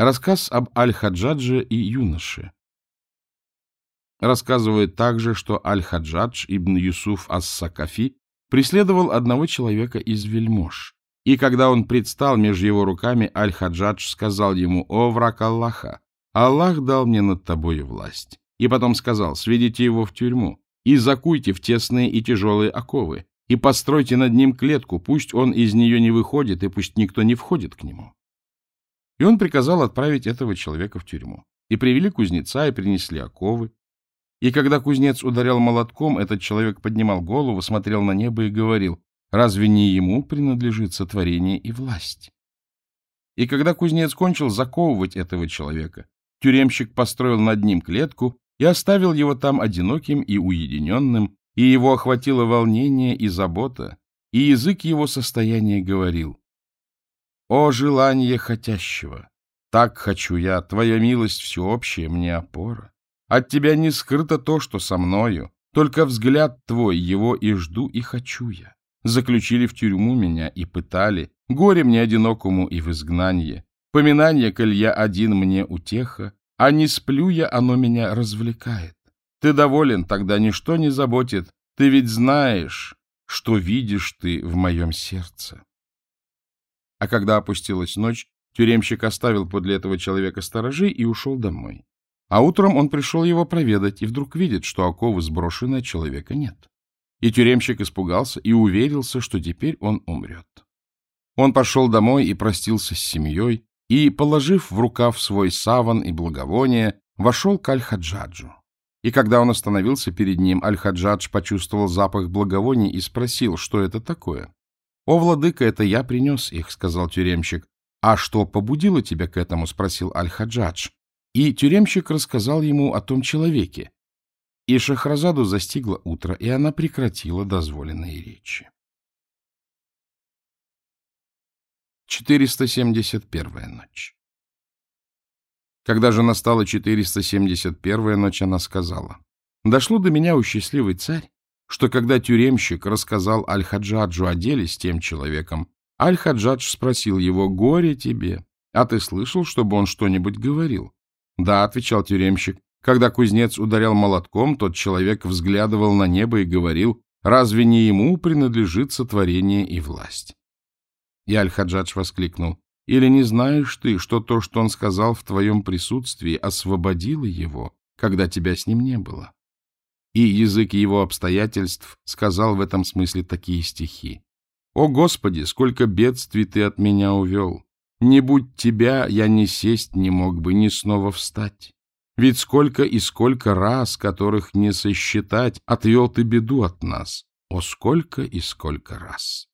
Рассказ об Аль-Хаджадже и юноше. Рассказывает также, что Аль-Хаджадж ибн Юсуф ас-Сакафи преследовал одного человека из вельмож. И когда он предстал между его руками, Аль-Хаджадж сказал ему, «О, враг Аллаха! Аллах дал мне над тобой власть». И потом сказал, «Сведите его в тюрьму и закуйте в тесные и тяжелые оковы, и постройте над ним клетку, пусть он из нее не выходит, и пусть никто не входит к нему». И он приказал отправить этого человека в тюрьму. И привели кузнеца, и принесли оковы. И когда кузнец ударял молотком, этот человек поднимал голову, смотрел на небо и говорил, разве не ему принадлежит сотворение и власть? И когда кузнец кончил заковывать этого человека, тюремщик построил над ним клетку и оставил его там одиноким и уединенным, и его охватило волнение и забота, и язык его состояния говорил, о, желание хотящего! Так хочу я, твоя милость всеобщая мне опора. От тебя не скрыто то, что со мною, только взгляд твой, его и жду, и хочу я. Заключили в тюрьму меня и пытали, горе мне одинокому и в изгнанье. Поминание, коль я один мне утеха, а не сплю я, оно меня развлекает. Ты доволен, тогда ничто не заботит, ты ведь знаешь, что видишь ты в моем сердце. А когда опустилась ночь, тюремщик оставил подле этого человека сторожей и ушел домой. А утром он пришел его проведать и вдруг видит, что оковы сброшены, а человека нет. И тюремщик испугался и уверился, что теперь он умрет. Он пошел домой и простился с семьей, и, положив в рукав свой саван и благовоние, вошел к Аль-Хаджаджу. И когда он остановился перед ним, Аль-Хаджадж почувствовал запах благовоний и спросил, что это такое. — О, владыка, это я принес их, — сказал тюремщик. — А что побудило тебя к этому? — спросил Аль-Хаджадж. И тюремщик рассказал ему о том человеке. И Шахразаду застигло утро, и она прекратила дозволенные речи. 471-я ночь Когда же настала 471-я ночь, она сказала, «Дошло до меня, у счастливый царь, что когда тюремщик рассказал Аль-Хаджаджу о деле с тем человеком, Аль-Хаджадж спросил его, «Горе тебе, а ты слышал, чтобы он что-нибудь говорил?» «Да», — отвечал тюремщик, «когда кузнец ударял молотком, тот человек взглядывал на небо и говорил, разве не ему принадлежит сотворение и власть?» И Аль-Хаджадж воскликнул, «Или не знаешь ты, что то, что он сказал в твоем присутствии, освободило его, когда тебя с ним не было?» И язык его обстоятельств сказал в этом смысле такие стихи. «О, Господи, сколько бедствий Ты от меня увел! Не будь Тебя, я ни сесть не мог бы, ни снова встать. Ведь сколько и сколько раз, которых не сосчитать, отвел Ты беду от нас. О, сколько и сколько раз!»